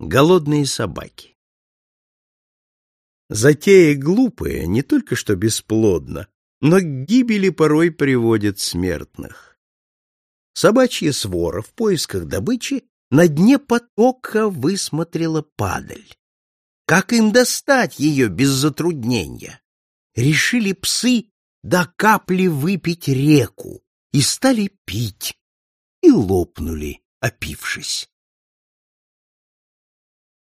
Голодные собаки. Затея глупая, не только что бесплодна, но к гибели порой приводит смертных. Собачья свора в поисках добычи на дне потока высмотрела падаль. Как им достать ее без затруднения? Решили псы до капли выпить реку и стали пить, и лопнули, опившись.